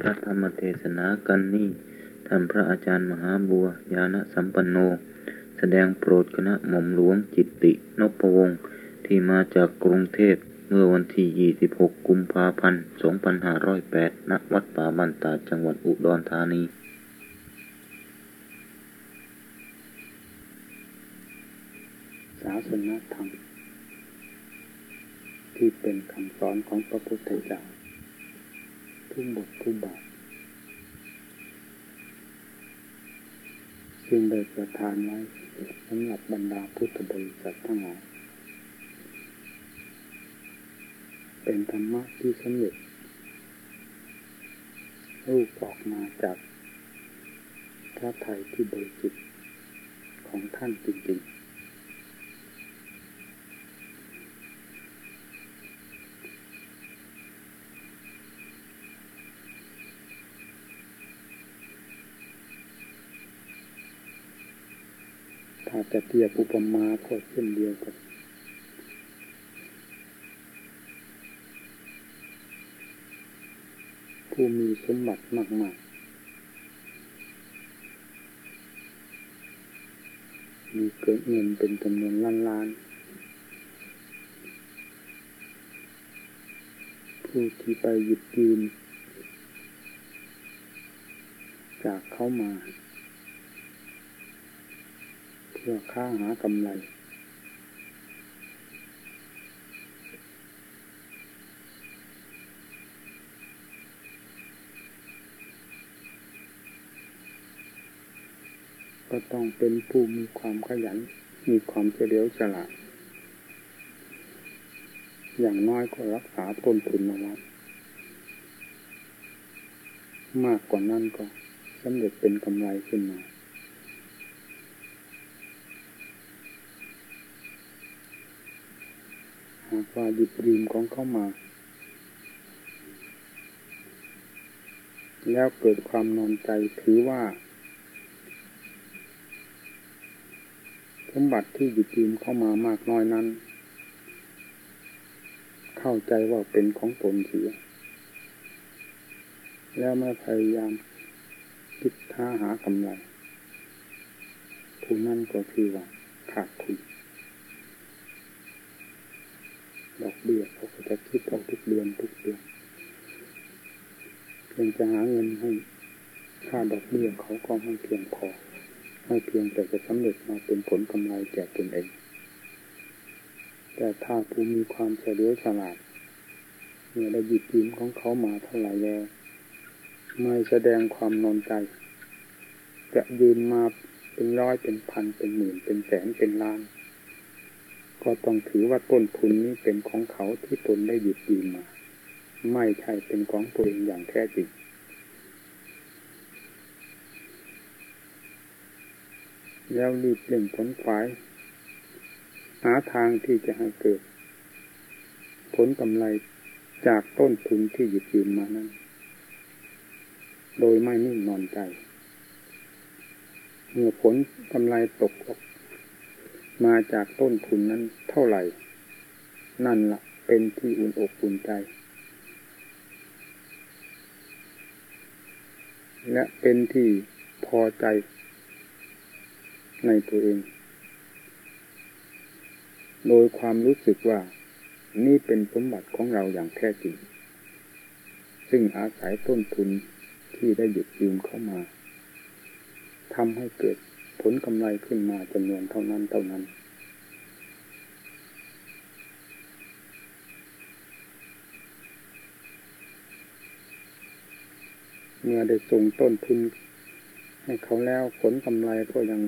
พระธรรมเทศนากันนี้ท่านพระอาจารย์มหาบัวญาณสัมปันโน แสดงโปรดคณะหม่อมหลวงจิตตินพวงศ์ที่มาจากกรุงเทพเมื่อวันที่ 26 กุมภาพันธ์ 2508 ณ วัดป่าบันตาจังหวัดอุดรธานีศาสนธรรม ที่เป็นคำสอนของพระพุทธเจ้า ทุกบททุกบาทซึ่งได้ประทานไว้สำหรับบรรดาพุทธบริษัททั้งหลายเป็นธรรมะที่สำเร็จรูปออกมาจากพระไทยที่บริสุทธิ์ของท่านจริงๆ ถ้าจะเทียบอุปมาก็เช่นเดียวกับผู้มีสมบัติมากๆมีเกิดเงินเป็นจำนวนล้านล้าน ผู้ที่ไปหยิบยืมจากเขามา พื่อค้าหากำไร ก็ต้องเป็นผู้มีความขยัน มีความเฉลียวฉลาด อย่างน้อยก็รักษาต้นทุนเอาไว้มากกว่านั้นก็สำเร็จเป็นกำไรขึ้นมาากว่าหยิบยืมของเข้ามา แล้วเกิดความนอนใจถือว่า สมบัติที่หยิบยืมเข้ามามากน้อยนั้น เข้าใจว่าเป็นของตนเสีย แล้วไม่พยายามคิดท้าหากำไรผู้นั่นก็คือว่าขาดทุน ดอกเบี้ยเขาก็จะคิดเอาทุกเดือนทุกเดือนเพียงจะหาเงินให้ค่าดอกเบี้ยเขาก็ไม่เพียงพอไม่เพียงแต่จะสำเร็จมาเป็นผลกำไรแก่ตนเอง แต่ถ้าผู้มีความเฉลียวฉลาดเมื่อได้หยิบยืมของเขามาเท่าไหร่แล้ว ไม่แสดงความนอนใจ จะยืมมาเป็นร้อยเป็นพันเป็นหมื่นเป็นแสนเป็นล้าน ก็ต้องถือว่าต้นทุนนี้เป็นของเขาที่ตนได้หยิบยืมมา ไม่ใช่เป็นของตัวเองอย่างแท้จริง แล้วรีบเร่งผลขวาย หาทางที่จะให้เกิด ผลกำไรจากต้นทุนที่หยิบยืมมานั้น โดยไม่นิ่งนอนใจ เมื่อผลกำไรตกออก มาจากต้นทุนนั้นเท่าไหร่ นั่นละ่ะ เป็นที่อุ่นอกอุ่นใจ และเป็นที่พอใจในตัวเอง โดยความรู้สึกว่านี่เป็นสมบัติของเราอย่างแท้จริง ซึ่งอาศัยต้นทุนที่ได้หยิบยืมเข้ามาทำให้เกิด ผลกำไรขึ้นมาจำนวนเท่านั้นเท่านั้น เมื่อได้ส่งต้นทุนให้เขาแล้วผลกำไรก็ยัง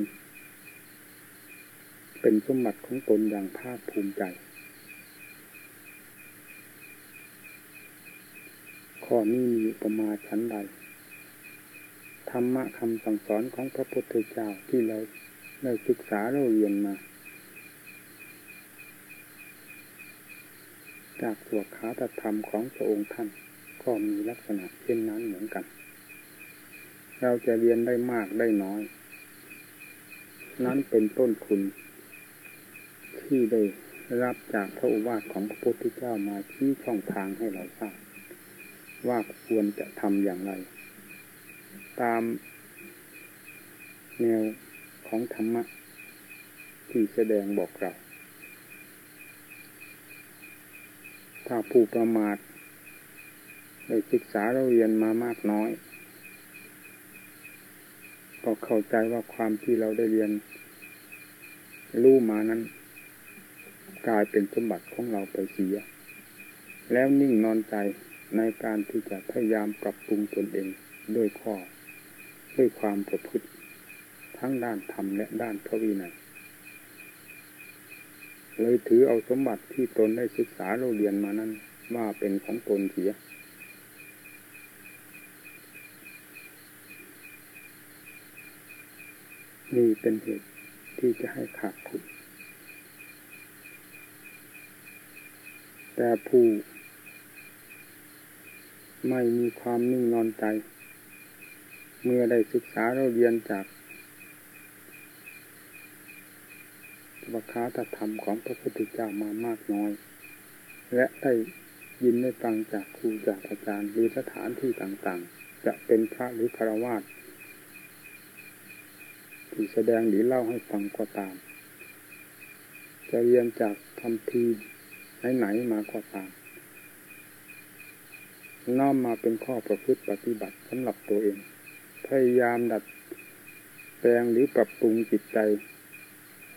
เป็นสมบัติของตนอย่างภาคภูมิใจ ข้อนี้มีประมาชั้นใด ธรรมะคำสั่งสอนของพระพุทธเจ้าที่เราได้ศึกษาเราเรียนมา จากสวดคาตธรรมของพระองค์ท่าน ก็มีลักษณะเช่นนั้นเหมือนกัน เราจะเรียนได้มากได้น้อย นั้นเป็นต้นทุนที่ได้รับจากพระอุวาทของพระพุทธเจ้ามาชี้ช่องทางให้เราทราบว่าควรจะทำอย่างไร ตามแนวของธรรมะ ที่แสดงบอกเรา ถ้าผู้ประมาทได้ศึกษาเราเรียนมามากน้อย ก็เข้าใจว่าความที่เราได้เรียน รู้มานั้น กลายเป็นสมบัติของเราไปเสีย แล้วนิ่งนอนใจในการที่จะพยายามปรับปรุงตนเองด้วยข้อ ด้วยความประพฤติทั้งด้านธรรมและด้านพระวินัยเลยถือเอาสมบัติที่ตนได้ศึกษาเราเรียนมานั้นว่าเป็นของตนเสีย นี่เป็นเหตุที่จะให้ขาดทุนแต่ผู้ไม่มีความนิ่งนอนใจ เมื่อได้ศึกษาเราเรียนจากวัคาตธรรมของพระพุทธเจ้ามามากน้อย และได้ยินได้ฟังจากครูจากอาจารย์หรือสถานที่ต่างๆ จะเป็นพระหรือคารวาสที่แสดงหรือเล่าให้ฟังก็ตาม จะเรียนจากคำพีไหนๆมาก็ตามน้อมมาเป็นข้อประพฤติปฏิบัติสำหรับตัวเอง พยายามดัดแปลงหรือปรับปรุงจิตใจ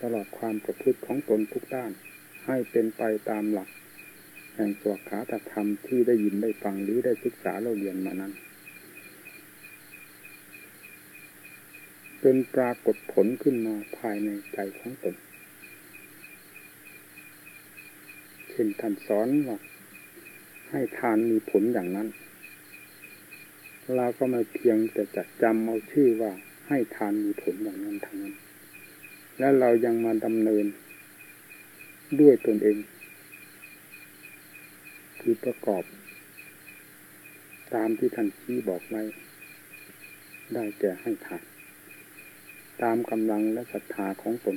ตลอดความประพฤติของตนทุกด้าน ให้เป็นไปตามหลัก แห่งสวขาตธรรมที่ได้ยินได้ฟังหรือได้ศึกษาเราเรียนมานั้นเป็นปรากฏผลขึ้นมาภายในใจของตน เช่นท่านสอนว่าให้ทานมีผลอย่างนั้น เราก็ม่เพียงแต่จะจำเอาชื่อว่าให้ทานมีผลอย่างนั้นทางนั้น แล้วเรายังมาดำเนินด้วยตนเอง คือประกอบ ตามที่ท่านชี้บอกไว้ได้แก่ให้ทานตามกำลังและศรัทธาของตน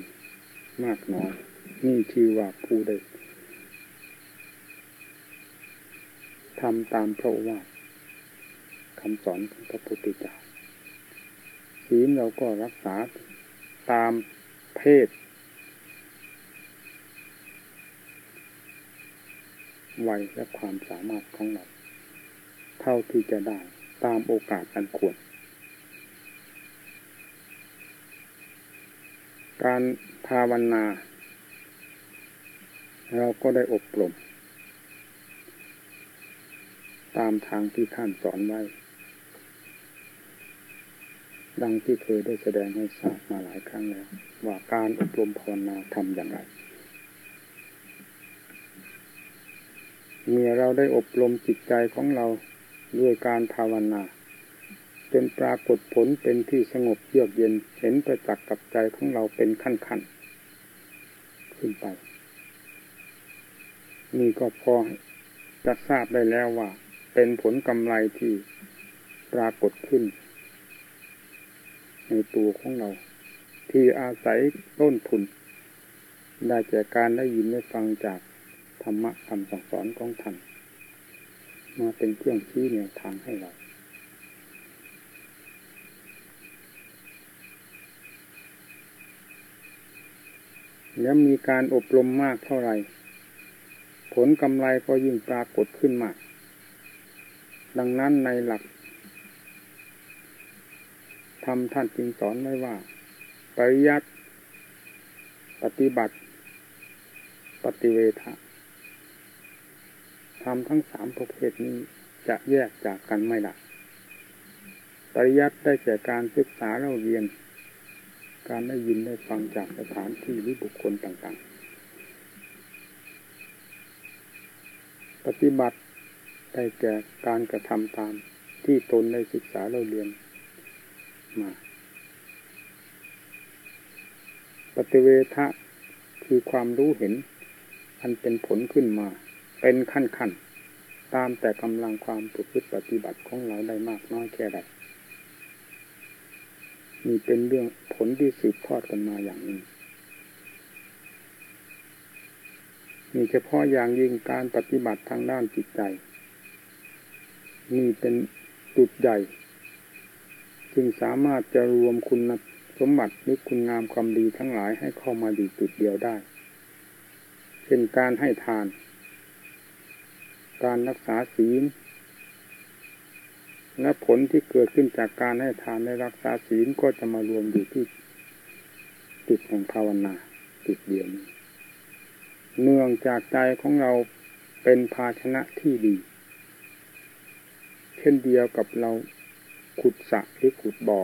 มากน้อยนี่ชื่อว่าผู้ได้ทำตามพระว่า คำสอนของพระพุทธเจ้าศีลเราก็รักษาตามเพศ วัยและความสามารถของเรา เท่าที่จะได้ตามโอกาสอันควร การภาวนา เราก็ได้อบรม ตามทางที่ท่านสอนไว้ ดังที่เคยได้แสดงให้ทราบมาหลายครั้งแล้ว ว่าการอบรมภาวนาทำอย่างไร เมื่อเราได้อบรมจิตใจของเราด้วยการภาวนาเป็นปรากฏผลเป็นที่สงบเยือกเย็นเห็นประจักษ์กับใจของเราเป็นขั้นขั้นขึ้นไป นี่ก็พอจะทราบได้แล้วว่า เป็นผลกำไรที่ปรากฏขึ้น ในตัวของเรา ที่อาศัยต้นทุน ได้จากการได้ยินได้ฟังจากธรรมะคำสั่งสอนของท่านมาเป็นเครื่องชี้แนวทางให้เราแล้วมีการอบรมมากเท่าไหร่ ผลกำไรก็ยิ่งปรากฏขึ้นมาก ดังนั้นในหลัก ทำท่านจึงสอนไว้ว่าปริยัติปฏิบัติ ปฏิเวทะทำทั้งสามประเภทนี้จะแยกจากกันไม่ได้ปริยัติได้แก่การศึกษาเราเรียน การได้ยินได้ฟังจากสถานที่หรือบุคคลต่างๆ ปฏิบัติได้แก่การกระทำตามที่ตนได้ศึกษาเราเรียน มา ปฏิเวทะคือความรู้เห็น อันเป็นผลขึ้นมา เป็นขั้นขั้นตามแต่กำลังความประพฤติปฏิบัติของเราได้มากน้อยแค่ใดมีเป็นเรื่องผลที่สืบทอดกันมาอย่างนี้มีเฉพาะอย่างยิ่งการปฏิบัติทางด้านจิตใจ นี่เป็นจุดใหญ่ จึงสามารถจะรวมคุณสมบัติหรือคุณงามความดีทั้งหลายให้เข้ามาอยู่จุดเดียวได้ เช่นการให้ทาน การรักษาศีล และผลที่เกิดขึ้นจากการให้ทานในรักษาศีลก็จะมารวมอยู่ที่จุดแห่งภาวนาจุดเดียวนี้เนื่องจากใจของเราเป็นภาชนะที่ดี เช่นเดียวกับเรา ขุดสระหรือขุดบ่อ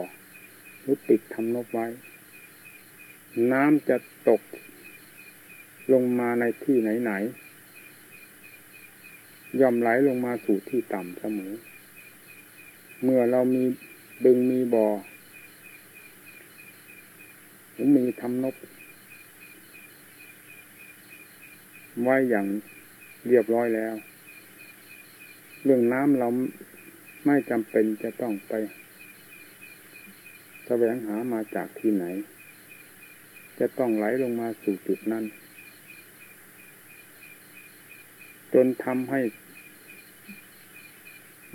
หรือปิดทำนบไว้ น้ำจะตกลงมาในที่ไหนๆย่อมไหลลงมาสู่ที่ต่ำเสมอ เมื่อเรามีดึงมีบ่อหรือมีทำนบไว้อย่างเรียบร้อยแล้ว เรื่องน้ำเรา ไม่จำเป็นจะต้องไปแสวงหามาจากที่ไหน จะต้องไหลลงมาสู่จุดนั้น จนทำให้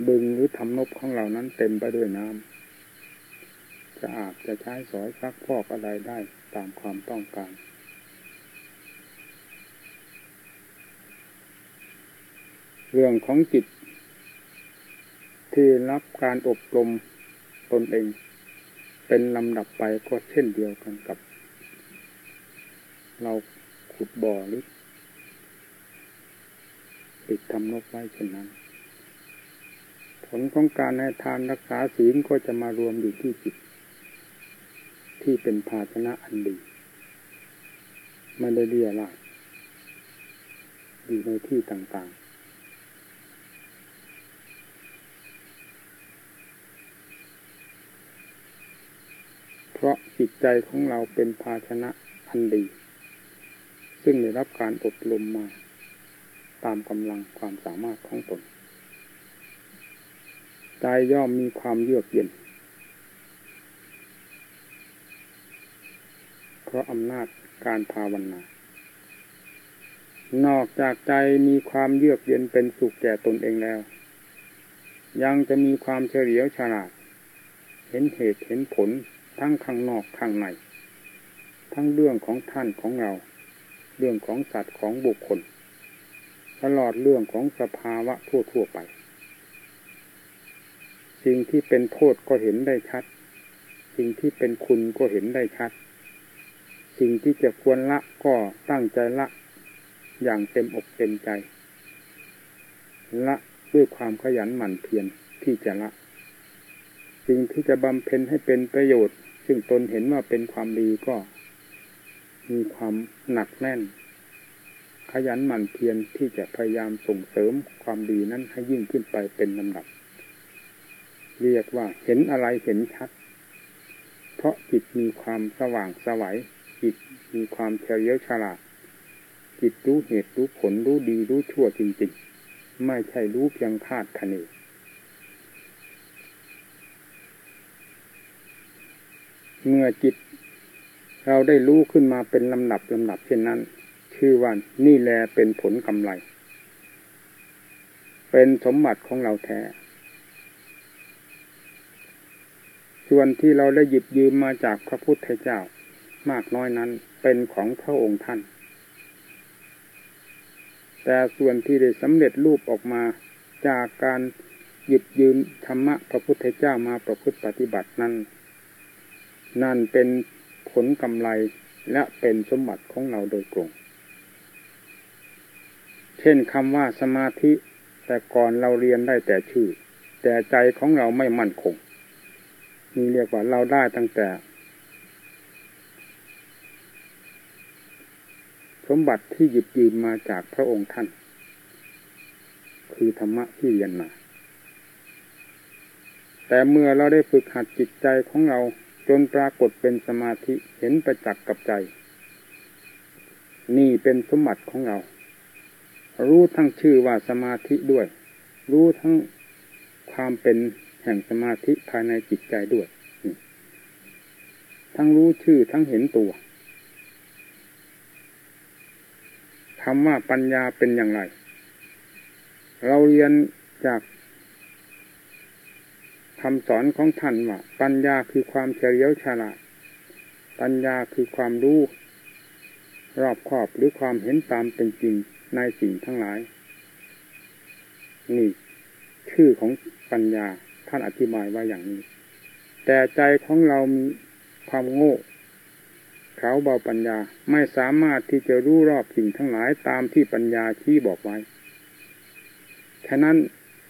บึงหรือทำนบของเรานั้นเต็มไปด้วยน้ำจะอาจจะใช้สอยซักพอกอะไรได้ตามความต้องการ เรื่องของจิต ที่รับการอบรมตนเอง เป็นลำดับไปก็เช่นเดียวกันกับ เราขุดบ่อหรือปิดทำนกไว้เช่นนั้น ผลของการให้ทานรักษาศีลก็จะมารวมอยู่ที่จิต ที่เป็นภาชนะอันดีไม่ได้เรียลาอยู่ในที่ต่างๆ เพราะจิตใจของเราเป็นภาชนะอันดี ซึ่งได้รับการอบรมมา ตามกำลังความสามารถของตน ใจย่อมมีความเยือกเย็น เพราะอำนาจการภาวนา นอกจากใจมีความเยือกเย็นเป็นสุขแก่ตนเองแล้ว ยังจะมีความเฉลียวฉลาด เห็นเหตุเห็นผล ทั้งข้างนอกข้างใน ทั้งเรื่องของท่านของเรา เรื่องของสัตว์ของบุคคล ตลอดเรื่องของสภาวะทั่วๆไป สิ่งที่เป็นโทษก็เห็นได้ชัด สิ่งที่เป็นคุณก็เห็นได้ชัด สิ่งที่จะควรละก็ตั้งใจละอย่างเต็มอกเต็มใจ ละด้วยความขยันหมั่นเพียรที่จะละสิ่งที่จะบำเพ็ญให้เป็นประโยชน์ ซึ่งตนเห็นว่าเป็นความดีก็ มีความหนักแน่น ขยันหมั่นเพียรที่จะพยายามส่งเสริมความดีนั้นให้ยิ่งขึ้นไปเป็นลำดับ เรียกว่าเห็นอะไรเห็นชัด เพราะจิตมีความสว่างสวัยจิตมีความเฉลียวฉลาด จิตรู้เหตุรู้ผลรู้ดีรู้ชั่วจริง ๆ ไม่ใช่รู้เพียงคาดคะเน เมื่อจิต เราได้รู้ขึ้นมาเป็นลำดับลำดับเช่นนั้น ชื่อว่านี่แลเป็นผลกำไร เป็นสมบัติของเราแท้ ส่วนที่เราได้หยิบยืมมาจากพระพุทธเจ้ามากน้อยนั้นเป็นของพระองค์ท่าน แต่ส่วนที่ได้สำเร็จรูปออกมาจากการหยิบยืมธรรมะพระพุทธเจ้ามาประพฤติปฏิบัตินั้น นั่นเป็นผลกำไรและเป็นสมบัติของเราโดยตรง เช่นคำว่าสมาธิ แต่ก่อนเราเรียนได้แต่ชื่อ แต่ใจของเราไม่มั่นคงนี่เรียกว่าเราได้ตั้งแต่ สมบัติที่หยิบยืมมาจากพระองค์ท่าน คือธรรมะที่เรียนมาแต่เมื่อเราได้ฝึกหัดจิตใจของเรา จนปรากฏเป็นสมาธิเห็นประจักษ์กับใจ นี่เป็นสมบัติของเรา รู้ทั้งชื่อว่าสมาธิด้วย รู้ทั้งความเป็นแห่งสมาธิภายในจิตใจด้วยทั้งรู้ชื่อทั้งเห็นตัวคำว่าปัญญาเป็นอย่างไร เราเรียนจาก คำสอนของท่านว่าปัญญาคือความเฉลียวฉลาด ปัญญาคือความรู้รอบครอบหรือความเห็นตามเป็นจริงในสิ่งทั้งหลาย นี่ชื่อของปัญญาท่านอธิบายว่าอย่างนี้ แต่ใจของเรามีความโง่เขาเบาปัญญาไม่สามารถที่จะรู้รอบสิ่งทั้งหลายตามที่ปัญญาชี้บอกไว้ ฉะนั้น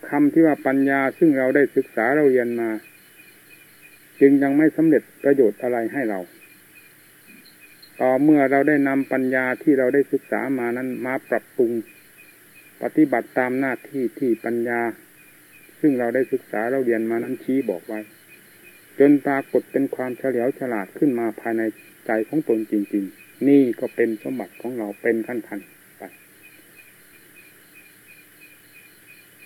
คำที่ว่าปัญญาซึ่งเราได้ศึกษาเราเรียนมา จึงยังไม่สำเร็จประโยชน์อะไรให้เรา ต่อเมื่อเราได้นำปัญญาที่เราได้ศึกษามานั้นมาปรับปรุง ปฏิบัติตามหน้าที่ที่ปัญญา ซึ่งเราได้ศึกษาเราเรียนมานั้นชี้บอกไว้ จนปรากฏเป็นความเฉลียวฉลาดขึ้นมาภายในใจของตนจริง ๆ นี่ก็เป็นสมบัติของเราเป็นขั้นๆ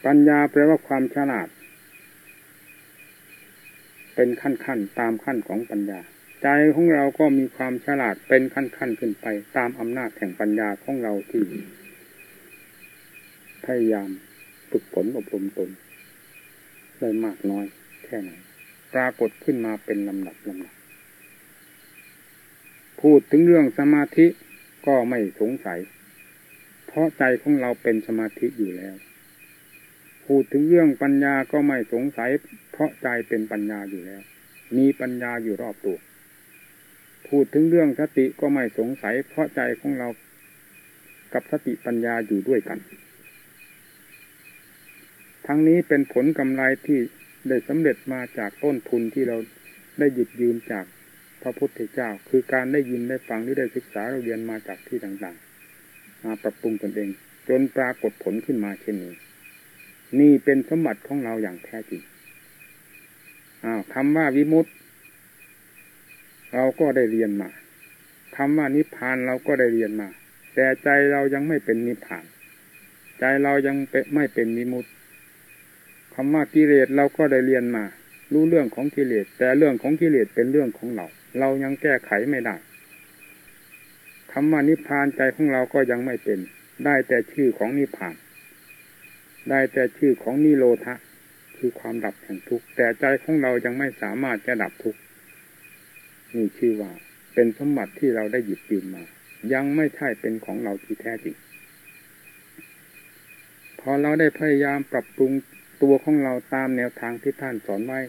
ปัญญาแปลว่าความฉลาด เป็นขั้นๆตามขั้นของปัญญา ใจของเราก็มีความฉลาดเป็นขั้นๆขึ้นไป ตามอำนาจแห่งปัญญาของเราที่พยายามฝึกฝนอบรมตนได้มากน้อยแค่ไหนปรากฏขึ้นมาเป็นลำดับลำดับพูดถึงเรื่องสมาธิก็ไม่สงสัย เพราะใจของเราเป็นสมาธิอยู่แล้ว พูดถึงเรื่องปัญญาก็ไม่สงสัย เพราะใจเป็นปัญญาอยู่แล้ว มีปัญญาอยู่รอบตัว พูดถึงเรื่องสติก็ไม่สงสัย เพราะใจของเรากับสติปัญญาอยู่ด้วยกัน ทั้งนี้เป็นผลกำไรที่ได้สำเร็จมาจากต้นทุนที่เราได้หยิบยืมจากพระพุทธเจ้า คือการได้ยินได้ฟังหรือได้ศึกษาเราเรียนมาจากที่ต่างๆมาปรับปรุงตนเอง จนปรากฏผลขึ้นมาเช่นนี้ นี่เป็นสมบัติของเราอย่างแท้จริงอ้าวคำว่าวิมุตตเราก็ได้เรียนมาคำว่านิพพานเราก็ได้เรียนมา แต่ใจเรายังไม่เป็นนิพพาน ใจเรายังไม่เป็นมิมุตคำว่ากิเลสเราก็ได้เรียนมา รู้เรื่องของกิเลสแต่เรื่องของกิเลสเป็นเรื่องของเรา เรายังแก้ไขไม่ได้คำว่านิพพานใจของเราก็ยังไม่เป็น ได้แต่ชื่อของนิพพาน ได้แต่ชื่อของนิโรธะคือความดับแห่งทุกข์แต่ใจของเรายังไม่สามารถจะดับทุกข์นี่ชื่อว่า เป็นสมบัติที่เราได้หยิบยืมมา ยังไม่ใช่เป็นของเราที่แท้จริง พอเราได้พยายามปรับปรุงตัวของเราตามแนวทางที่ท่านสอนไว้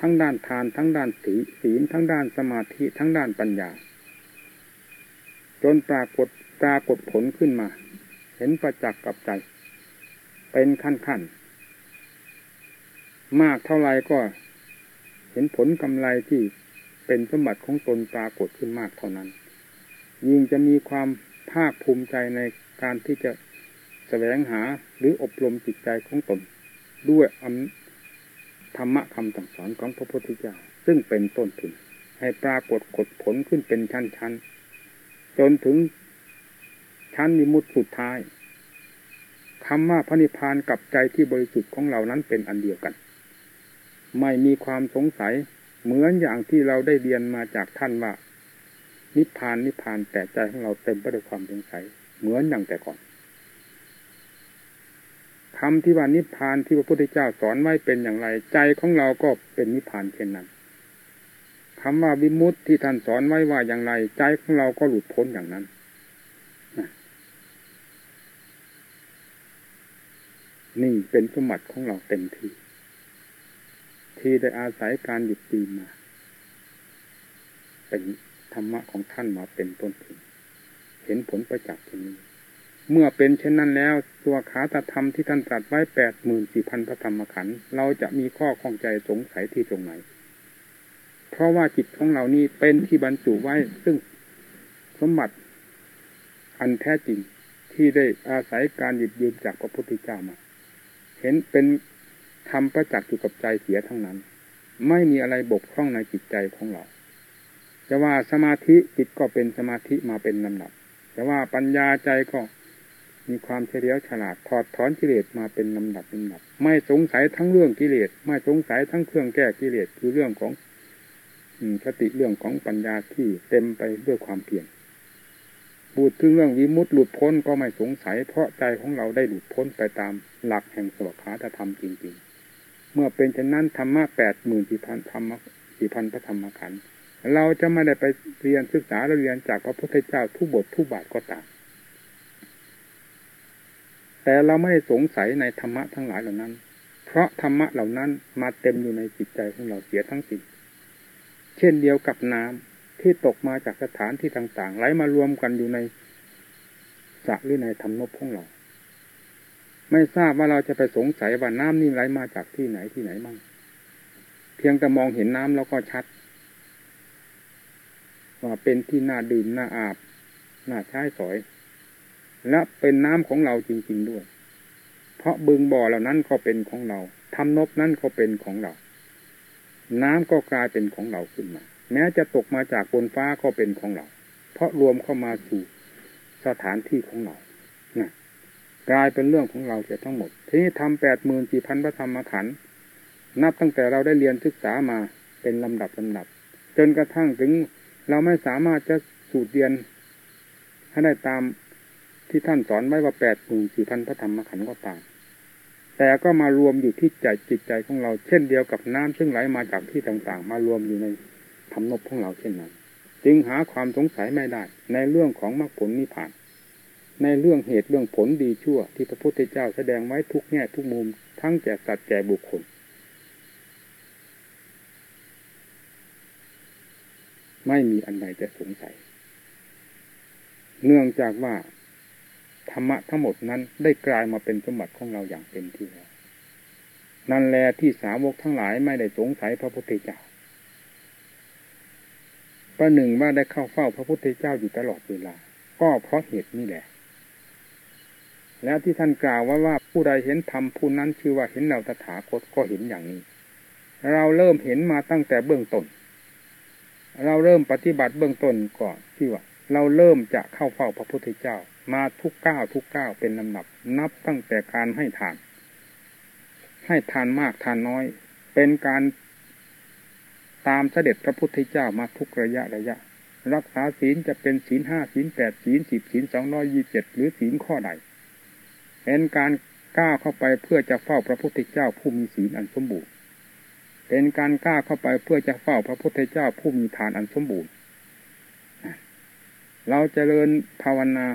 ทั้งด้านทาน ทั้งด้านสีศีลทั้งด้านสมาธิทั้งด้านปัญญา จนปรากฏปรากฏผลขึ้นมา เห็นประจักษ์กับใจ เป็นขั้นขั้นมากเท่าไรก็เห็นผลกำไรที่เป็นสมบัติของตนปรากฏขึ้นมากเท่านั้น ยิ่งจะมีความภาคภูมิใจในการที่จะแสวงหาหรืออบรมจิตใจของตน ด้วยธรรมะคำสั่งสอนของพระพุทธเจ้า ซึ่งเป็นต้นทุนให้ปรากฏกดผลขึ้นเป็นชั้นๆจนถึงชั้นนิมุตสุดท้าย คำว่าพระนิพพานกับใจที่บริสุทธิ์ของเรานั้นเป็นอันเดียวกัน ไม่มีความสงสัยเหมือนอย่างที่เราได้เรียนมาจากท่านว่านิพพานนิพพานแต่ใจของเราเต็มไปด้วยความสงสัย เหมือนอย่างแต่ก่อนคำที่ว่านิพพานที่พระพุทธเจ้าสอนไว้เป็นอย่างไร ใจของเราก็เป็นนิพพานเช่นนั้นคำว่าวิมุตที่ท่านสอนไว้ว่าอย่างไร ใจของเราก็หลุดพ้นอย่างนั้น นี่เป็นสมบัติของเราเต็มที่ ที่ได้อาศัยการหยุดปีมา เป็นธรรมะของท่านมาเป็นต้นทุนเห็นผลประจักษ์ที่นี้ เมื่อเป็นเช่นนั้นแล้ว ตัวขาตธรรมที่ท่านตรัสไว้แปดหมื่นสี่พันพระธรรมขันธ์เราจะมีข้อข้องใจสงสัยที่ตรงไหน เพราะว่าจิตของเรานี้เป็นที่บรรจุไว้ซึ่งสมบัติอันแท้จริงที่ได้อาศัยการหยิบยืมจากพระพุทธเจ้ามา เห็นเป็นธรรมประจักษ์อยู่กับใจเสียทั้งนั้น ไม่มีอะไรบกพร่องในจิตใจของเราจะว่าสมาธิจิตก็เป็นสมาธิมาเป็นลำดับแต่ว่าปัญญาใจก็มีความเฉลียวฉลาดถอดถอนกิเลสมาเป็นลำดับลำดับ ไม่สงสัยทั้งเรื่องกิเลส ไม่สงสัยทั้งเครื่องแก้กิเลสคือเรื่องของสติเรื่องของปัญญาที่เต็มไปด้วยความเพียร บูดถึงเรื่องวิมุตติหลุดพ้นก็ไม่สงสัย เพราะใจของเราได้หลุดพ้นไปตามหลักแห่งสวัสดิธรรมจริงๆ เมื่อเป็นเช่นนั้นธรรมะแปดหมื่นสี่พันธรรมสี่พันพระธรรมขันธ์เราจะไม่ได้ไปเรียนศึกษาเราเรียนจากพระพุทธเจ้าทุกบททุกบาทก็ตามแต่เราไม่ได้สงสัยในธรรมะทั้งหลายเหล่านั้น เพราะธรรมะเหล่านั้นมาเต็มอยู่ในจิตใจของเราเสียทั้งสิ้นเช่นเดียวกับน้ำ ที่ตกมาจากสถานที่ต่างๆ ไหลมารวมกันอยู่ในสระหรือในธรรมนบของเรา ไม่ทราบว่าเราจะไปสงสัยว่าน้ำนี่ไหลมาจากที่ไหนที่ไหนมั่งเพียงแต่มองเห็นน้ำแล้วก็ชัด ว่าเป็นที่น่าดื่มน่าอาบน่าใช้สอย และเป็นน้ำของเราจริง ๆด้วย เพราะบึงบ่อเหล่านั้นก็เป็นของเราทำนบนั้นก็เป็นของเรา น้ำก็กลายเป็นของเราขึ้นมา แม้จะตกมาจากบนฟ้าก็เป็นของเรา เพราะรวมเข้ามาสู่สถานที่ของเรานะกลายเป็นเรื่องของเราเสียทั้งหมด ทีนี้ทำแปดหมื่นสี่พันพระธรรมขันธ์นับตั้งแต่เราได้เรียนศึกษามาเป็นลำดับลำดับ จนกระทั่งถึงเราไม่สามารถจะสูตรเรียนให้ได้ตามที่ท่านสอนไว้ว่าแปดหมื่นสี่พันพระธรรมขันธ์ก็ตาม แต่ก็มารวมอยู่ที่ใจจิตใจของเรา เช่นเดียวกับน้ำซึ่งไหลมาจากที่ต่างๆ มารวมอยู่ใน ธรรมนบของเราเช่นนั้น จึงหาความสงสัยไม่ได้ ในเรื่องของมรรคผลนิพพาน ในเรื่องเหตุเรื่องผลดีชั่ว ที่พระพุทธเจ้าแสดงไว้ทุกแง่ทุกมุม ทั้งแก่สัตว์แก่บุคคล ไม่มีอันใดจะสงสัย เนื่องจากว่าธรรมะทั้งหมดนั้นได้กลายมาเป็นสมบัติของเราอย่างเต็มที่แล้วนั่นแลที่สาวกทั้งหลายไม่ได้สงสัยพระพุทธเจ้า ประหนึ่งว่าได้เข้าเฝ้าพระพุทธเจ้าอยู่ตลอดเวลา ก็เพราะเหตุนี้แหละ แล้วที่ท่านกล่าวว่าว่าผู้ใดเห็นธรรมผู้นั้นชื่อว่าเห็นเราตถาคตก็เห็นอย่างนี้ เราเริ่มเห็นมาตั้งแต่เบื้องต้น เราเริ่มปฏิบัติเบื้องต้นก่อนที่ว่า เราเริ่มจะเข้าเฝ้าพระพุทธเจ้า มาทุกก้าวทุกก้าวเป็นลำดับ นับตั้งแต่การให้ทาน ให้ทานมากทานน้อย เป็นการ ตามเสด็จพระพุทธเจ้ามาทุกระยะระยะ รักษาศีลจะเป็นศีลห้าศีลแปดศีลสิบศีลสองร้อยยี่เจ็ดหรือศีลข้อใดเป็นการก้าวเข้าไปเพื่อจะเฝ้าพระพุทธเจ้าผู้มีศีลอันสมบูรณ์ เป็นการกล้าเข้าไปเพื่อจะเฝ้าพระพุทธเจ้าผู้มีฐานอันสมบูรณ์ เราจเจริญภาวนา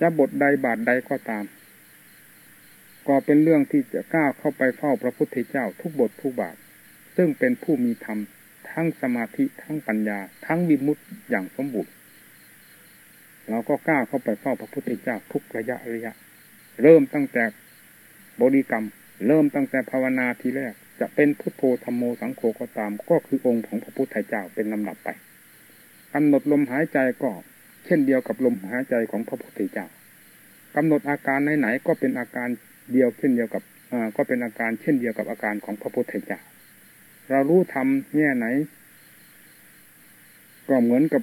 จะบทใดบาทใดก็ตาม ก็เป็นเรื่องที่จะกล้าเข้าไปเฝ้าพระพุทธเจ้าทุกบททุกบาท ซึ่งเป็นผู้มีธรรมทั้งสมาธิทั้งปัญญา ทั้งวิมุตติอย่างสมบูรณ์เราก็กล้าเข้าไปเฝ้าพระพุทธเจ้าทุกระยะระยะ เริ่มตั้งแต่บริกรรม เริ่มตั้งแต่ภาวนาทีแรก จะเป็นพุทโธธรรมโมสังโฆก็ตาม ก็คือองค์ของพระพุทธเจ้าเป็นลำดับไปกำหนดลมหายใจก็เช่นเดียวกับลมหายใจของพระพุทธเจ้ากำหนดอาการไหนๆก็เป็นอาการเดียวเช่นเดียวกับก็เป็นอาการเช่นเดียวกับอาการของพระพุทธเจ้า เรารู้ธรรมแง่ไหน ก็เหมือนกับ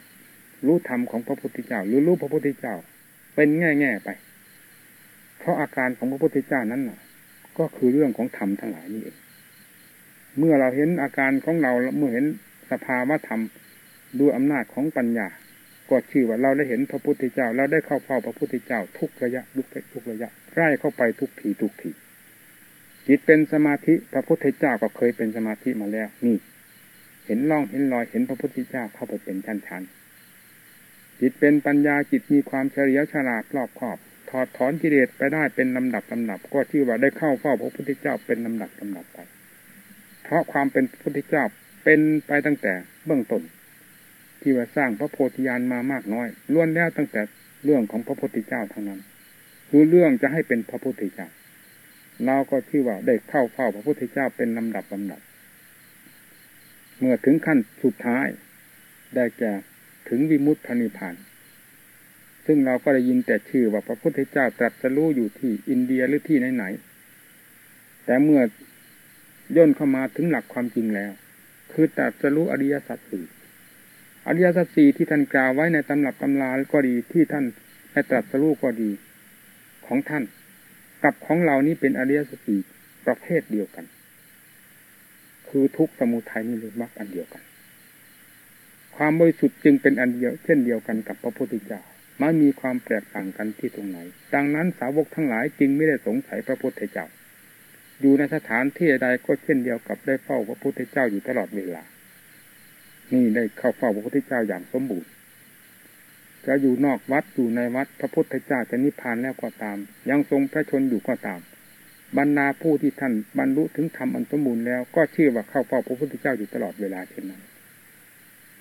รู้ธรรมของพระพุทธเจ้า หรือรู้พระพุทธเจ้า เป็นแง่ๆไป เพราะอาการของพระพุทธเจ้านั้นน่ะ ก็คือเรื่องของธรรมทั้งหลายนี่เองเมื่อเราเห็นอาการของเราเมื่อเห็นสภาวะธรรมด้วยอำนาจของปัญญาก็ชื่อว่าเราได้เห็นพระพุทธเจ้า เราได้เข้าเฝ้าพระพุทธเจ้า ทุกระยะทุกทุกระยะใกล้เข้าไปทุกทีทุกที จิตเป็นสมาธิพระพุทธเจ้าก็เคยเป็นสมาธิมาแล้ว นี่ เห็นล่องเห็นรอยเห็นพระพุทธเจ้าเข้าไปเป็นชั้นชั้นจิตเป็นปัญญาจิตมีความเฉลียวฉลาดรอบคอบ ถอดถอนกิเลสไปได้เป็นลำดับลำดับ ก็ชื่อว่าได้เข้าเฝ้าพระพุทธเจ้าเป็นลำดับลำดับไป เพราะความเป็นพุทธเจ้าเป็นไปตั้งแต่เบื้องต้นที่ว่าสร้างพระโพธิญาณมามากน้อยล้วนแล้วตั้งแต่เรื่องของพระพุทธเจ้าทั้งนั้น คือเรื่องจะให้เป็นพระพุทธเจ้า เราก็ชื่อว่าได้เข้าเฝ้าพระพุทธเจ้าเป็นลำดับลำดับ เมื่อถึงขั้นสุดท้าย ได้แก่ถึงวิมุตตินิพพาน ซึ่งเราก็ได้ยินแต่ชื่อว่าพระพุทธเจ้าตรัสรู้อยู่ที่อินเดียหรือที่ไหนๆแต่เมื่อย่นเข้ามาถึงหลักความจริงแล้ว คือตัดจะรู้อริยสัจสี่อริยสัจสี่ที่ท่านกล่าวไว้ในตำรับตำราก็ดีที่ท่านในตรัสรู้ก็ดีของท่าน กับของเรานี้เป็นอริยสัจสี่ประเภทเดียวกัน คือทุกสมุทัยนี่รือมรรคอันเดียวกัน ความบริสุทธิ์จึงเป็นอันเดียว เช่นเดียวกันกับพระพุทธเจ้าไม่มีความแตกต่างกันที่ตรงไหน ดังนั้นสาวกทั้งหลายจึงไม่ได้สงสัยพระพุทธเจ้า อยู่ในสถานที่ใดก็เช่นเดียวกับได้เฝ้าพระพุทธเจ้าอยู่ตลอดเวลา นี่ได้เข้าเฝ้าพระพุทธเจ้าอย่างสมบูรณ์ จะอยู่นอกวัดอยู่ในวัดพระพุทธเจ้าจะนิพพานแล้วก็ตาม ยังทรงพระชนอยู่ก็ตาม บรรดาผู้ที่ท่านบรรลุถึงธรรมอันสมบูรณ์แล้วก็ชื่อว่าเข้าเฝ้าพระพุทธเจ้าอยู่ตลอดเวลาเช่นนั้น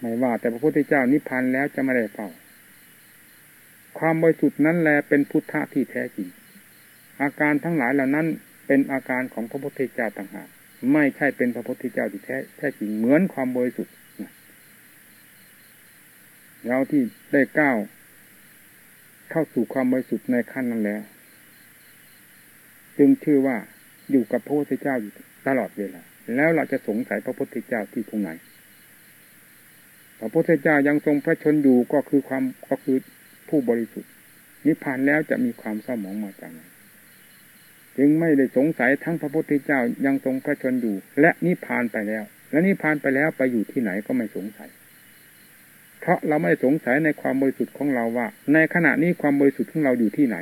ไม่ว่า แต่พระพุทธเจ้านิพพานแล้วจะไม่ได้เฝ้า ความบริสุทธิ์นั้นแลเป็นพุทธะที่แท้จริงอาการทั้งหลายเหล่านั้นเป็นอาการของพระพุทธเจ้าต่างหากไม่ใช่เป็นพระพุทธเจ้าที่แท้แท้จริงเหมือนความบริสุทธิ์ เราที่ได้ก้าวเข้าสู่ความบริสุทธิ์ในขั้นนั้นแล้ว จึงชื่อว่าอยู่กับพระพุทธเจ้าอยู่ตลอดเวลาแล้วเราจะสงสัยพระพุทธเจ้าที่ตรงไหนพระพุทธเจ้ายังทรงพระชนอยู่ก็คือความก็คือผู้บริสุทธิ์ นิพพานแล้วจะมีความเศร้าหมองมาจากไหนจึงไม่ได้สงสัยทั้งพระพุทธเจ้ายังทรงพระชนอยู่ และนิพพานไปแล้ว และนิพพานไปแล้วไปอยู่ที่ไหนก็ไม่สงสัย เพราะเราไม่สงสัยในความบริสุทธิ์ของเราว่า ในขณะนี้ความบริสุทธิ์ของเราอยู่ที่ไหน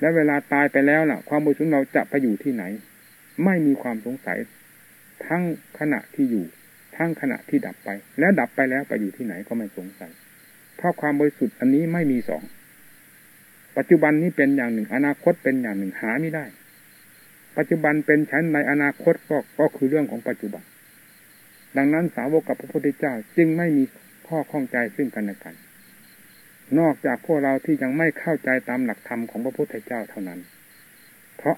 และเวลาตายไปแล้วล่ะ ความบริสุทธิ์เราจะไปอยู่ที่ไหน ไม่มีความสงสัย ทั้งขณะที่อยู่ ทั้งขณะที่ดับไป และดับไปแล้วไปอยู่ที่ไหนก็ไม่สงสัย เพราะความบริสุทธิ์อันนี้ไม่มีสอง ปัจจุบันนี้เป็นอย่างหนึ่ง อนาคตเป็นอย่างหนึ่งหาไม่ได้ ปัจจุบันเป็นชั้นในอนาคตก็ก็คือเรื่องของปัจจุบันดังนั้นสาวกกับพระพุทธเจ้าจึงไม่มี ข้อข้องใจซึ่งกันและกัน นอกจากพวกเราที่ยังไม่เข้าใจตามหลักธรรมของพระพุทธเจ้าเท่านั้น เพราะ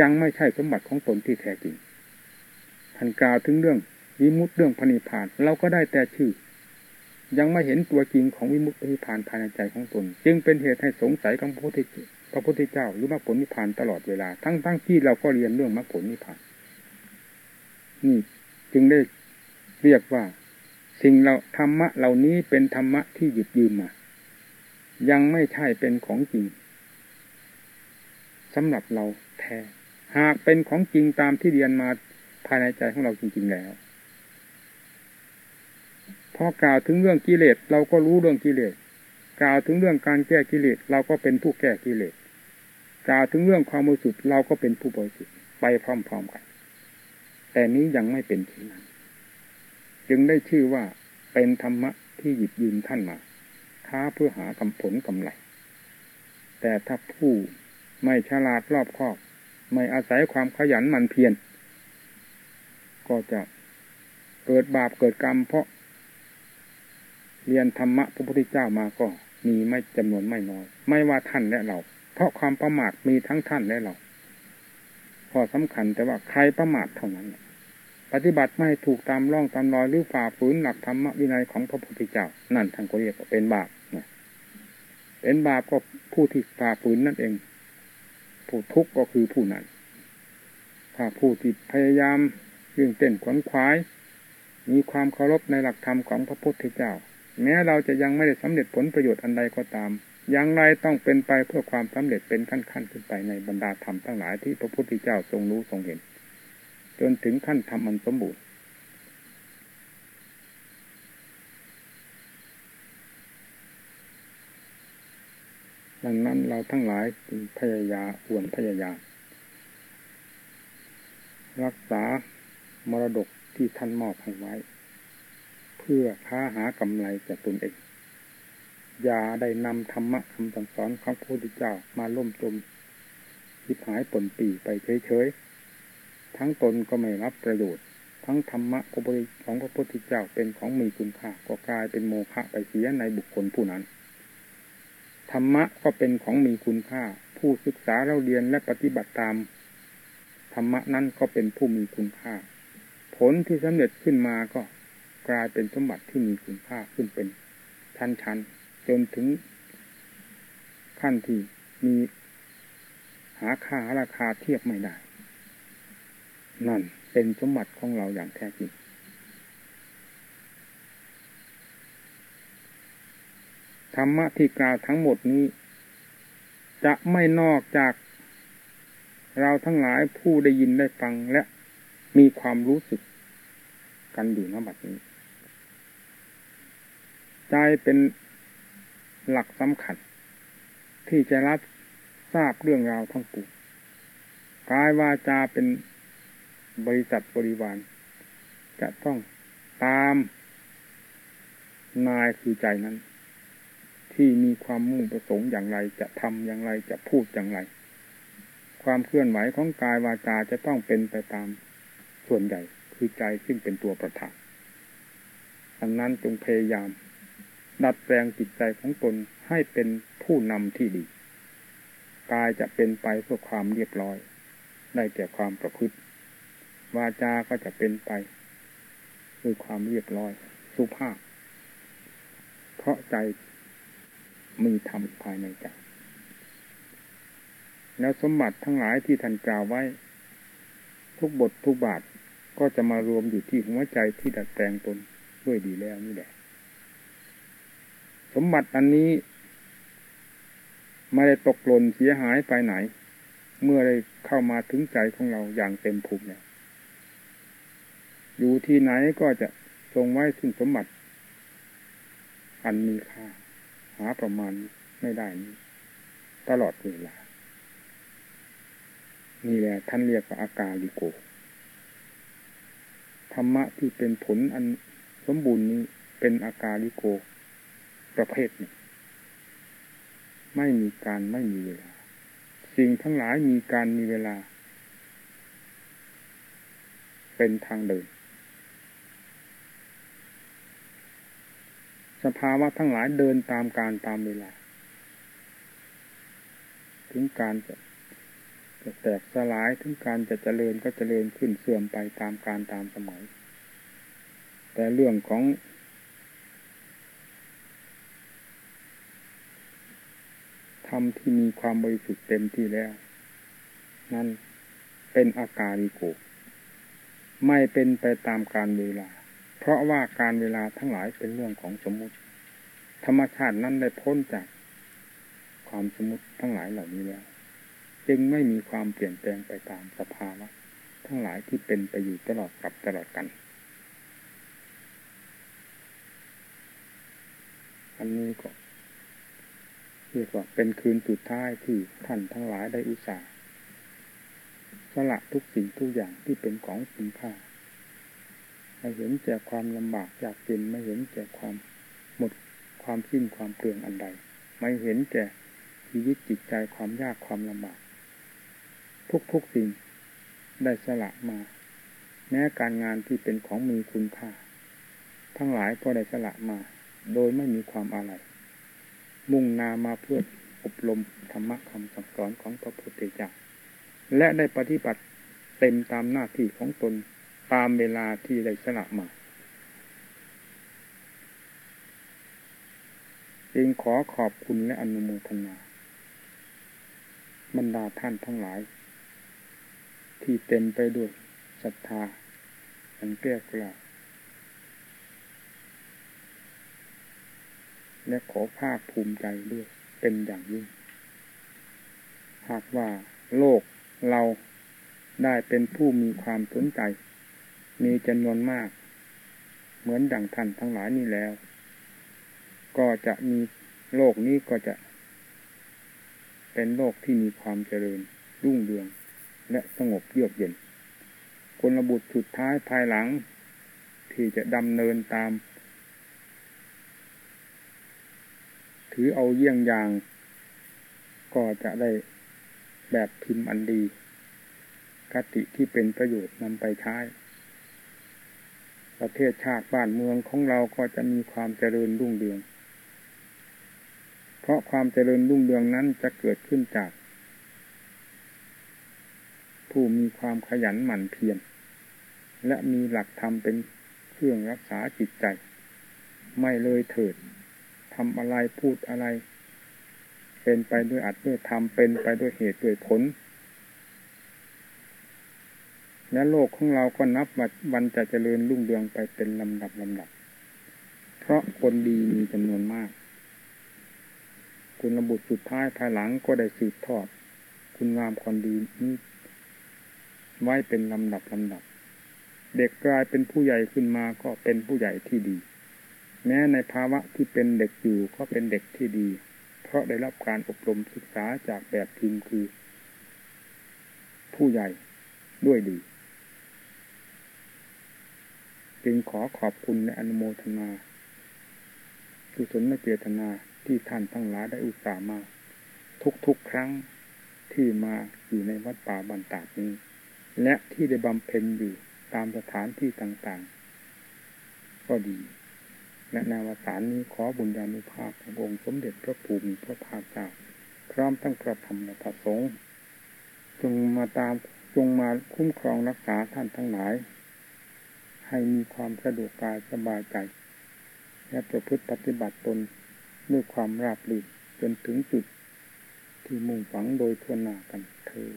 ยังไม่ใช่สมบัติของตนที่แท้จริงท่านกล่าวถึงเรื่องวิมุตเรื่องพนิพานเราก็ได้แต่ชื่อ ยังไม่เห็นตัวจริงของวิมุตตินิพานภายในใจของตน จึงเป็นเหตุให้สงสัยกับพระพุทธพระพุทธเจ้าหรือมรรคผลนิพพานตลอดเวลา ทั้งทั้งที่เราก็เรียนเรื่องมรรคผลนิพพานนี่จึงได้เรียกว่า สิ่งเราธรรมะเหล่านี้เป็นธรรมะที่หยิบยืมมา ยังไม่ใช่เป็นของจริงสำหรับเราแท้หากเป็นของจริงตามที่เรียนมาภายในใจของเราจริง ๆ แล้วพอกล่าวถึงเรื่องกิเลสเราก็รู้เรื่องกิเลสกล่าวถึงเรื่องการแก้กิเลสเราก็เป็นผู้แก้กิเลสกล่าวถึงเรื่องความบริสุทธิ์เราก็เป็นผู้บริสุทธิ์ไปพร้อมๆกัน แต่นี้ยังไม่เป็นเช่นนั้น จึงได้ชื่อว่าเป็นธรรมะที่หยิบยืมท่านมาท้าเพื่อหากำผลกำไร แต่ถ้าผู้ไม่ฉลาดรอบคอบ ไม่อาศัยความขยันหมั่นเพียรก็จะเกิดบาปเกิดกรรมเพราะ เรียนธรรมะพระพุทธเจ้ามาก็มีไม่จำนวนไม่น้อย ไม่ว่าท่านและเรา เพราะความประมาทมีทั้งท่านและเรา พอสำคัญแต่ว่าใครประมาทเท่านั้น ปฏิบัติไม่ถูกตามร่องตามรอยหรือฝ่าฝืนหลักธรรมวินัยของพระพุทธเจ้า นั่นท่านก็เรียกว่าเป็นบาปเป็นบาปก็ผู้ที่ฝ่าฝืนนั่นเอง ผู้ทุกข์ก็คือผู้นั้นถ้าผู้ที่พยายามยื่งเต้นขวนขวาย มีความเคารพในหลักธรรมของพระพุทธเจ้า แม้เราจะยังไม่ได้สำเร็จผลประโยชน์อันใดก็ตาม อย่างไรต้องเป็นไปเพื่อความสำเร็จเป็นขั้นขั้นขึ้นไปในบรรดาธรรมทั้งหลายที่พระพุทธเจ้าทรงรู้ทรงเห็น จนถึงขั้นธรรมอันสมบูรณ์ ดังนั้นเราทั้งหลายพยายามควรพยายามรักษามรดกที่ท่านมอบให้ไว้ เพื่อค้าหากำไรแก่ตนเองอย่าได้นำธรรมะคำสั่งสอนของพระพุทธเจ้ามาล่มจมคิดหายปนปีไปเฉยๆ ทั้งตนก็ไม่รับประโยชน์ ทั้งธรรมะของพระพุทธเจ้าเป็นของมีคุณค่าก็กลายเป็นโมฆะไปเสียในบุคคลผู้นั้น ธรรมะก็เป็นของมีคุณค่า ผู้ศึกษาเราเรียนและปฏิบัติตาม ธรรมะนั้นก็เป็นผู้มีคุณค่า ผลที่สำเร็จขึ้นมาก็กลายเป็นสมบัติที่มีคุณค่าขึ้นเป็นชั้นๆจนถึงขั้นที่มีหาค่าราคาเทียบไม่ได้ นั่นเป็นสมบัติของเราอย่างแท้จริง ธรรมะที่กล่าวทั้งหมดนี้ จะไม่นอกจากเราทั้งหลายผู้ได้ยินได้ฟังและมีความรู้สึกกันอยู่ณบัดนี้ ใจเป็นหลักสำคัญ ที่จะรับทราบเรื่องราวทั้งปวงกายวาจาเป็น บริษัทบริวาร จะต้องตามนายคือใจนั้น ที่มีความมุ่งประสงค์อย่างไร จะทำอย่างไรจะพูดอย่างไร ความเคลื่อนไหวของกายวาจาจะต้องเป็นไปตามส่วนใหญ่คือใจซึ่งเป็นตัวประธานดังนั้นจงพยายาม ดัดแปลงจิตใจของตนให้เป็นผู้นำที่ดี กายจะเป็นไปเพื่อความเรียบร้อย ได้แก่ความประพฤติ วาจาก็จะเป็นไปด้วยความเรียบร้อยสุภาพ เพราะใจมีธรรมภายในใจแล้วสมบัติทั้งหลายที่ท่านกล่าวไว้ ทุกบททุกบาทก็จะมารวมอยู่ที่หัวใจที่ดัดแปลงตนด้วยดีแล้วนี่แหละ สมบัติอันนี้ไม่ได้ตกหล่นเสียหายไปไหน เมื่อได้เข้ามาถึงใจของเราอย่างเต็มภูมิเนี่ย อยู่ที่ไหนก็จะทรงไว้ซึ่งสมบัติ อันมีค่า หาประมาณไม่ได้นี้ตลอดเวลา นี่แหละท่านเรียกว่าอาการลิโก ธรรมะที่เป็นผลอันสมบูรณ์นี้เป็นอาการลิโก ประเภทนี้ไม่มีการไม่มีเวลา สิ่งทั้งหลายมีการมีเวลา เป็นทางเดิน ภาวะทั้งหลายเดินตามการตามเวลา ถึงการจะจะแตกสลายถึงการจะเจริญก็เจริญขึ้นเสื่อมไปตามการตามสมัย แต่เรื่องของ ธรรมที่มีความบริสุทธิ์เต็มที่แล้ว นั่นเป็นอาการิโก ไม่เป็นไปตามการเวลา เพราะว่าการเวลาทั้งหลายเป็นเรื่องของสมมุติ ธรรมชาตินั้นได้พ้นจากความสมมติทั้งหลายเหล่านี้แล้ว จึงไม่มีความเปลี่ยนแปลงไปตามสภาวะทั้งหลายที่เป็นไปอยู่ตลอดกับตลอดกัน อันนี้ก็เรียกว่าเป็นคืนสุดท้ายที่ท่านทั้งหลายได้อุตส่าห์สละทุกสิ่งทุกอย่างที่เป็นของคุณค่า ไม่เห็นแก่ความลำบากอยากเป็นไม่เห็นแก่ความหมดความสิ้นความเปลืองอันใด ไม่เห็นแก่ชีวิตจิตใจความยากความลำบาก ทุกๆสิ่งได้สละมา แม้การงานที่เป็นของมีคุณค่า ทั้งหลายก็ได้สละมา โดยไม่มีความอะไร มุ่งนามาเพื่ออบรมธรรมะคำสั่งสอนของพระพุทธเจ้าและได้ปฏิบัติเต็มตามหน้าที่ของตน ตามเวลาที่ได้สละมาจึงขอขอบคุณและอนุโมทนาบรรดาท่านทั้งหลาย ที่เต็มไปด้วยศรัทธาอันแก้กล้าและขอภาคภูมิใจด้วยเป็นอย่างยิ่ง หากว่าโลกเราได้เป็นผู้มีความสนใจ มีจำนวนมาก เหมือนดังท่านทั้งหลายนี้แล้ว ก็จะมีโลกนี้ก็จะ เป็นโลกที่มีความเจริญ รุ่งเรือง และสงบเยือกเย็นคนระบุสุดท้ายภายหลัง ที่จะดำเนินตาม ถือเอาเยี่ยงอย่าง ก็จะได้แบบพิมพ์อันดีคติที่เป็นประโยชน์นำไปใช้ ประเทศชาติบ้านเมืองของเราก็จะมีความเจริญรุ่งเรือง เพราะความเจริญรุ่งเรืองนั้นจะเกิดขึ้นจาก ผู้มีความขยันหมั่นเพียรและมีหลักธรรมเป็นเครื่องรักษาจิตใจ ไม่เลยเถิดทำอะไรพูดอะไร เป็นไปด้วยอัดด้วยทำเป็นไปด้วยเหตุด้วยผล และโลกของเราก็นับวันจะเจริญรุ่งเรืองไปเป็นลำดับลำดับ เพราะคนดีมีจำนวนมาก คุณระบุสุดท้ายภายหลังก็ได้สืบทอด คุณงามความดีนี้ไว้เป็นลำดับลำดับ เด็กกลายเป็นผู้ใหญ่ขึ้นมาก็เป็นผู้ใหญ่ที่ดี แม้ในภาวะที่เป็นเด็กอยู่ก็เป็นเด็กที่ดี เพราะได้รับการอบรมศึกษาจากแบบพิมพ์คือ ผู้ใหญ่ด้วยดี จึงขอขอบคุณในอนุโมทนากุศลเจตนาที่ท่านทั้งหลายได้อุตส่าห์มา ทุกๆครั้งที่มาอยู่ในวัดป่าบันตาดนี้ และที่ได้บำเพ็ญอยู่ตามสถานที่ต่างๆ ก็ดีและนาวสารนี้ขอบุญญาณุภาพขององค์สมเด็จพระภูมิพระภาคเจ้าพร้อมทั้งพระธรรมและพระสงฆ์จงมาตามจงมาคุ้มครองรักษาท่านทั้งหลาย ให้มีความสะดวกกายสบายใจ และประพฤติปฏิบัติตนด้วยความราบรื่นจนถึงจุดที่มุ่งฝังโดยทั่วหน้ากันเธอ